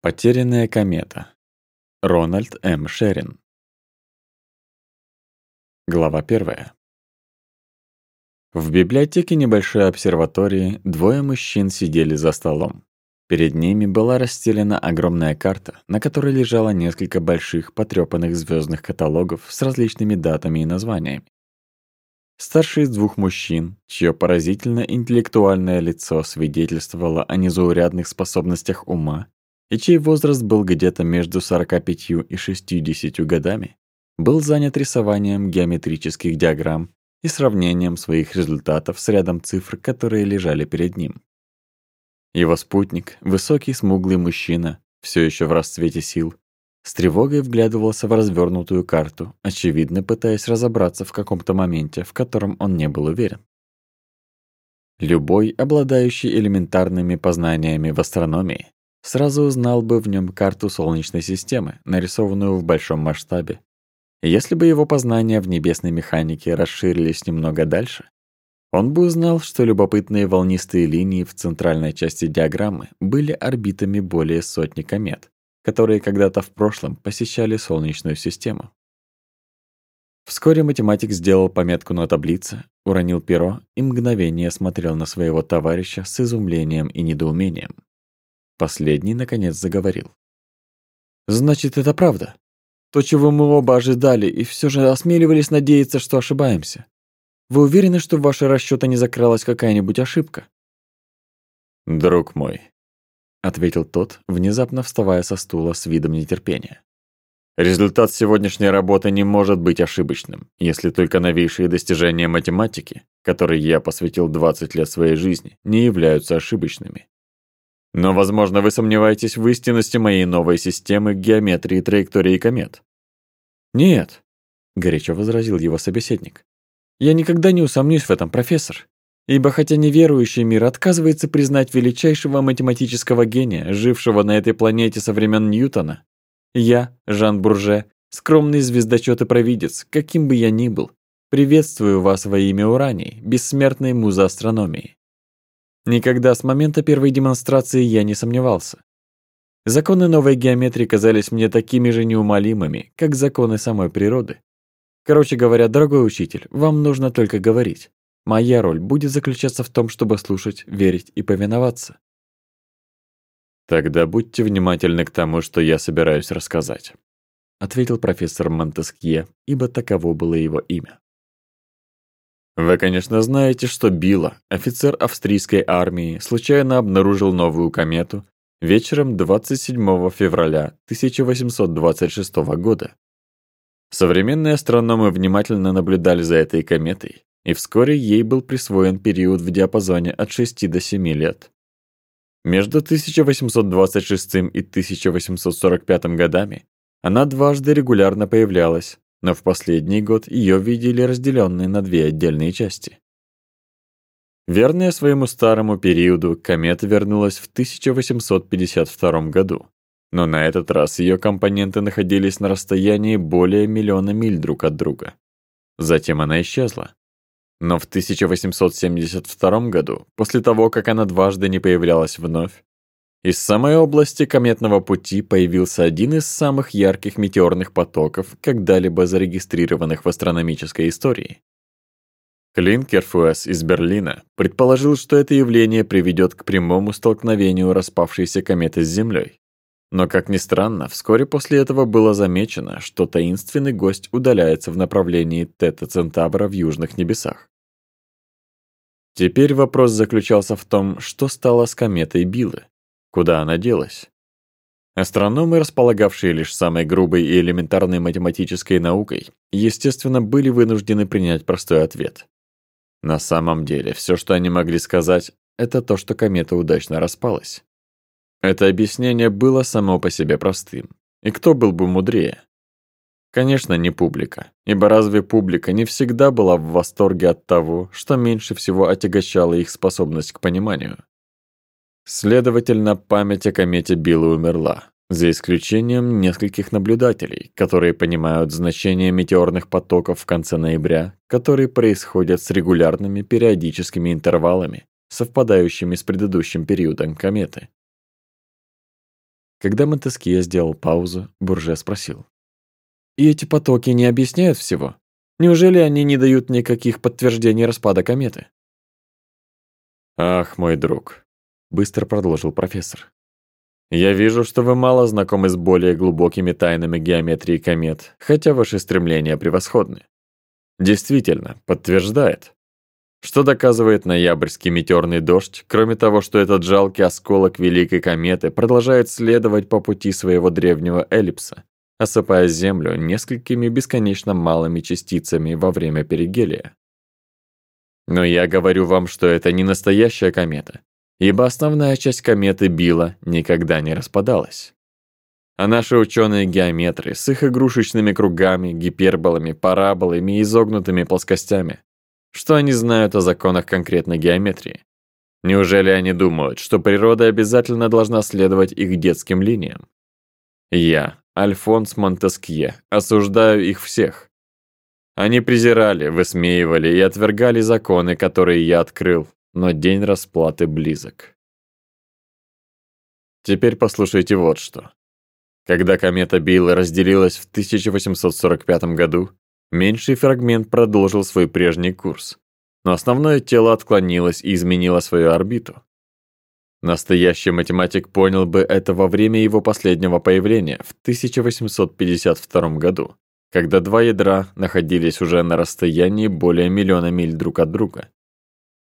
потерянная комета. Рональд М. Шерин. Глава первая. В библиотеке небольшой обсерватории двое мужчин сидели за столом. Перед ними была расстелена огромная карта, на которой лежало несколько больших потрёпанных звездных каталогов с различными датами и названиями. Старший из двух мужчин, чье поразительно интеллектуальное лицо свидетельствовало о незаурядных способностях ума, Ячей возраст был где-то между 45 и 60 годами. Был занят рисованием геометрических диаграмм и сравнением своих результатов с рядом цифр, которые лежали перед ним. Его спутник, высокий смуглый мужчина, все еще в расцвете сил, с тревогой вглядывался в развернутую карту, очевидно пытаясь разобраться в каком-то моменте, в котором он не был уверен. Любой, обладающий элементарными познаниями в астрономии, сразу узнал бы в нем карту Солнечной системы, нарисованную в большом масштабе. Если бы его познания в небесной механике расширились немного дальше, он бы узнал, что любопытные волнистые линии в центральной части диаграммы были орбитами более сотни комет, которые когда-то в прошлом посещали Солнечную систему. Вскоре математик сделал пометку на таблице, уронил перо и мгновение смотрел на своего товарища с изумлением и недоумением. Последний, наконец, заговорил. «Значит, это правда. То, чего мы оба ожидали, и все же осмеливались надеяться, что ошибаемся. Вы уверены, что в ваши расчеты не закралась какая-нибудь ошибка?» «Друг мой», — ответил тот, внезапно вставая со стула с видом нетерпения. «Результат сегодняшней работы не может быть ошибочным, если только новейшие достижения математики, которые я посвятил 20 лет своей жизни, не являются ошибочными но, возможно, вы сомневаетесь в истинности моей новой системы геометрии траектории комет. Нет, горячо возразил его собеседник. Я никогда не усомнюсь в этом, профессор. Ибо хотя неверующий мир отказывается признать величайшего математического гения, жившего на этой планете со времен Ньютона, я, Жан Бурже, скромный звездочет и провидец, каким бы я ни был, приветствую вас во имя Ураний, бессмертной музы астрономии. Никогда с момента первой демонстрации я не сомневался. Законы новой геометрии казались мне такими же неумолимыми, как законы самой природы. Короче говоря, дорогой учитель, вам нужно только говорить. Моя роль будет заключаться в том, чтобы слушать, верить и повиноваться. Тогда будьте внимательны к тому, что я собираюсь рассказать, ответил профессор Монтескье, ибо таково было его имя. Вы, конечно, знаете, что Билла, офицер австрийской армии, случайно обнаружил новую комету вечером 27 февраля 1826 года. Современные астрономы внимательно наблюдали за этой кометой, и вскоре ей был присвоен период в диапазоне от 6 до 7 лет. Между 1826 и 1845 годами она дважды регулярно появлялась, но в последний год ее видели разделенной на две отдельные части. Верная своему старому периоду, комета вернулась в 1852 году, но на этот раз ее компоненты находились на расстоянии более миллиона миль друг от друга. Затем она исчезла. Но в 1872 году, после того, как она дважды не появлялась вновь, из самой области кометного пути появился один из самых ярких метеорных потоков, когда-либо зарегистрированных в астрономической истории. Клинкерфуэс из Берлина предположил, что это явление приведет к прямому столкновению распавшейся кометы с Землей. Но, как ни странно, вскоре после этого было замечено, что таинственный гость удаляется в направлении Тета Центавра в южных небесах. Теперь вопрос заключался в том, что стало с кометой Биллы куда она делась? Астрономы, располагавшие лишь самой грубой и элементарной математической наукой, естественно, были вынуждены принять простой ответ. На самом деле, все, что они могли сказать, это то, что комета удачно распалась. Это объяснение было само по себе простым. И кто был бы мудрее? Конечно, не публика, ибо разве публика не всегда была в восторге от того, что меньше всего отягощала их способность к пониманию? Следовательно, память о комете Билла умерла, за исключением нескольких наблюдателей, которые понимают значение метеорных потоков в конце ноября, которые происходят с регулярными периодическими интервалами, совпадающими с предыдущим периодом кометы. Когда Монтескье сделал паузу, Бурже спросил. «И эти потоки не объясняют всего? Неужели они не дают никаких подтверждений распада кометы?» «Ах, мой друг», быстро продолжил профессор. Я вижу, что вы мало знакомы с более глубокими тайнами геометрии комет, хотя ваши стремления превосходны. Действительно, подтверждает. Что доказывает ноябрьский метеорный дождь, кроме того, что этот жалкий осколок великой кометы продолжает следовать по пути своего древнего эллипса, осыпая Землю несколькими бесконечно малыми частицами во время перигелия. Но я говорю вам, что это не настоящая комета, ибо основная часть кометы Билла никогда не распадалась. А наши ученые-геометры с их игрушечными кругами, гиперболами, параболами и изогнутыми плоскостями, что они знают о законах конкретной геометрии? Неужели они думают, что природа обязательно должна следовать их детским линиям? Я, Альфонс Монтескье, осуждаю их всех. Они презирали, высмеивали и отвергали законы, которые я открыл, но день расплаты близок. Теперь послушайте вот что. Когда комета Билла разделилась в 1845 году, меньший фрагмент продолжил свой прежний курс, но основное тело отклонилось и изменило свою орбиту. Настоящий математик понял бы это во время его последнего появления в 1852 году, когда два ядра находились уже на расстоянии более миллиона миль друг от друга.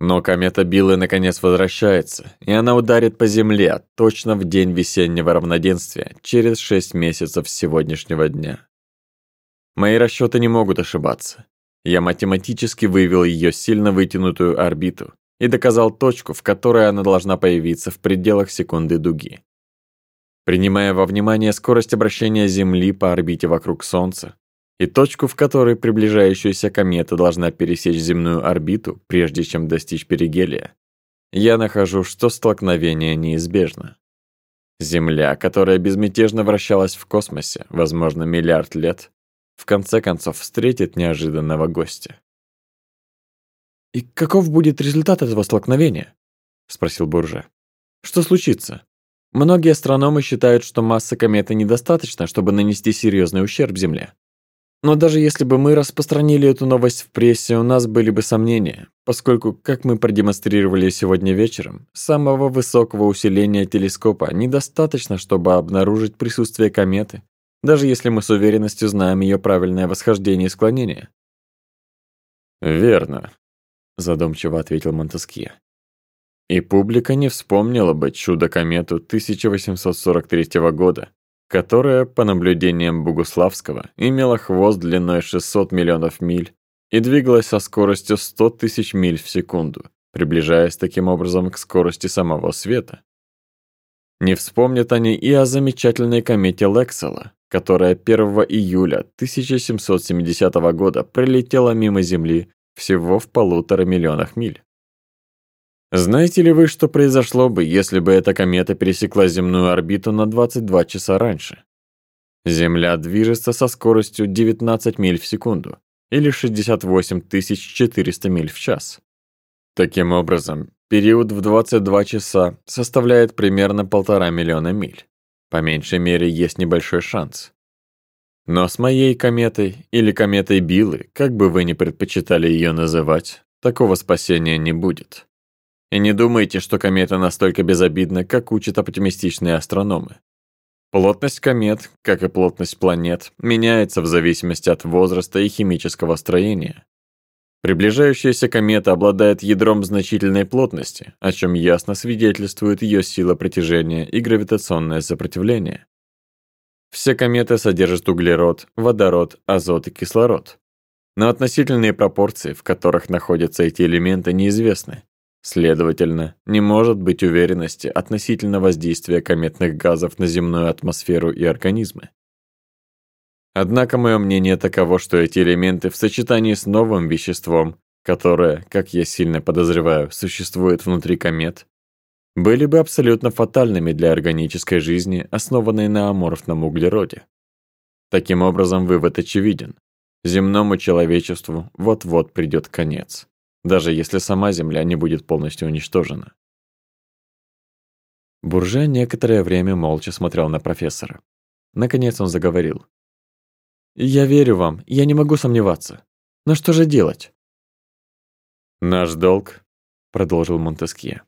Но комета Биллы наконец возвращается, и она ударит по Земле точно в день весеннего равноденствия, через шесть месяцев сегодняшнего дня. Мои расчеты не могут ошибаться. Я математически вывел ее сильно вытянутую орбиту и доказал точку, в которой она должна появиться в пределах секунды дуги. Принимая во внимание скорость обращения Земли по орбите вокруг Солнца, и точку, в которой приближающаяся комета должна пересечь земную орбиту, прежде чем достичь перигелия, я нахожу, что столкновение неизбежно. Земля, которая безмятежно вращалась в космосе, возможно, миллиард лет, в конце концов встретит неожиданного гостя. «И каков будет результат этого столкновения?» — спросил Бурже. «Что случится? Многие астрономы считают, что масса кометы недостаточна, чтобы нанести серьезный ущерб Земле. Но даже если бы мы распространили эту новость в прессе, у нас были бы сомнения, поскольку, как мы продемонстрировали сегодня вечером, самого высокого усиления телескопа недостаточно, чтобы обнаружить присутствие кометы, даже если мы с уверенностью знаем ее правильное восхождение и склонение. «Верно», — задумчиво ответил Монтескье. «И публика не вспомнила бы чудо-комету 1843 года, которая, по наблюдениям Бугуславского, имела хвост длиной 600 миллионов миль и двигалась со скоростью 100 тысяч миль в секунду, приближаясь таким образом к скорости самого света. Не вспомнят они и о замечательной комете Лексела, которая 1 июля 1770 года пролетела мимо Земли всего в полутора миллионах миль. Знаете ли вы, что произошло бы, если бы эта комета пересекла земную орбиту на 22 часа раньше? Земля движется со скоростью 19 миль в секунду или 68 400 миль в час. Таким образом, период в 22 часа составляет примерно полтора миллиона миль. По меньшей мере, есть небольшой шанс. Но с моей кометой или кометой Биллы, как бы вы ни предпочитали ее называть, такого спасения не будет. И не думайте, что комета настолько безобидна, как учат оптимистичные астрономы. Плотность комет, как и плотность планет, меняется в зависимости от возраста и химического строения. Приближающаяся комета обладает ядром значительной плотности, о чем ясно свидетельствует ее сила притяжения и гравитационное сопротивление. Все кометы содержат углерод, водород, азот и кислород. Но относительные пропорции, в которых находятся эти элементы, неизвестны. Следовательно, не может быть уверенности относительно воздействия кометных газов на земную атмосферу и организмы. Однако мое мнение таково, что эти элементы в сочетании с новым веществом, которое, как я сильно подозреваю, существует внутри комет, были бы абсолютно фатальными для органической жизни, основанной на аморфном углероде. Таким образом, вывод очевиден. Земному человечеству вот-вот придет конец даже если сама Земля не будет полностью уничтожена. Бурже некоторое время молча смотрел на профессора. Наконец он заговорил. «Я верю вам, я не могу сомневаться. Но что же делать?» «Наш долг», — продолжил Монтескье,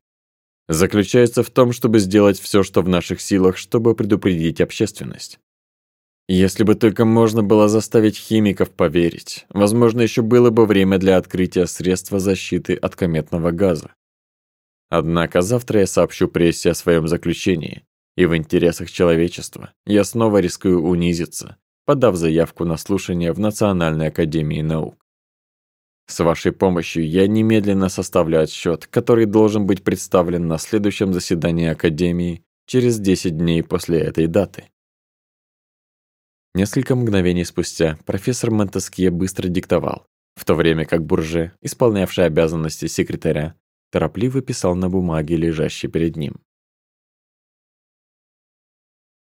«заключается в том, чтобы сделать все, что в наших силах, чтобы предупредить общественность. Если бы только можно было заставить химиков поверить, возможно, еще было бы время для открытия средства защиты от кометного газа. Однако завтра я сообщу прессе о своем заключении, и в интересах человечества я снова рискую унизиться, подав заявку на слушание в Национальной академии наук. С вашей помощью я немедленно составлю отсчет, который должен быть представлен на следующем заседании Академии через 10 дней после этой даты. Несколько мгновений спустя профессор Монтескье быстро диктовал, в то время как Бурже, исполнявший обязанности секретаря, торопливо писал на бумаге, лежащей перед ним.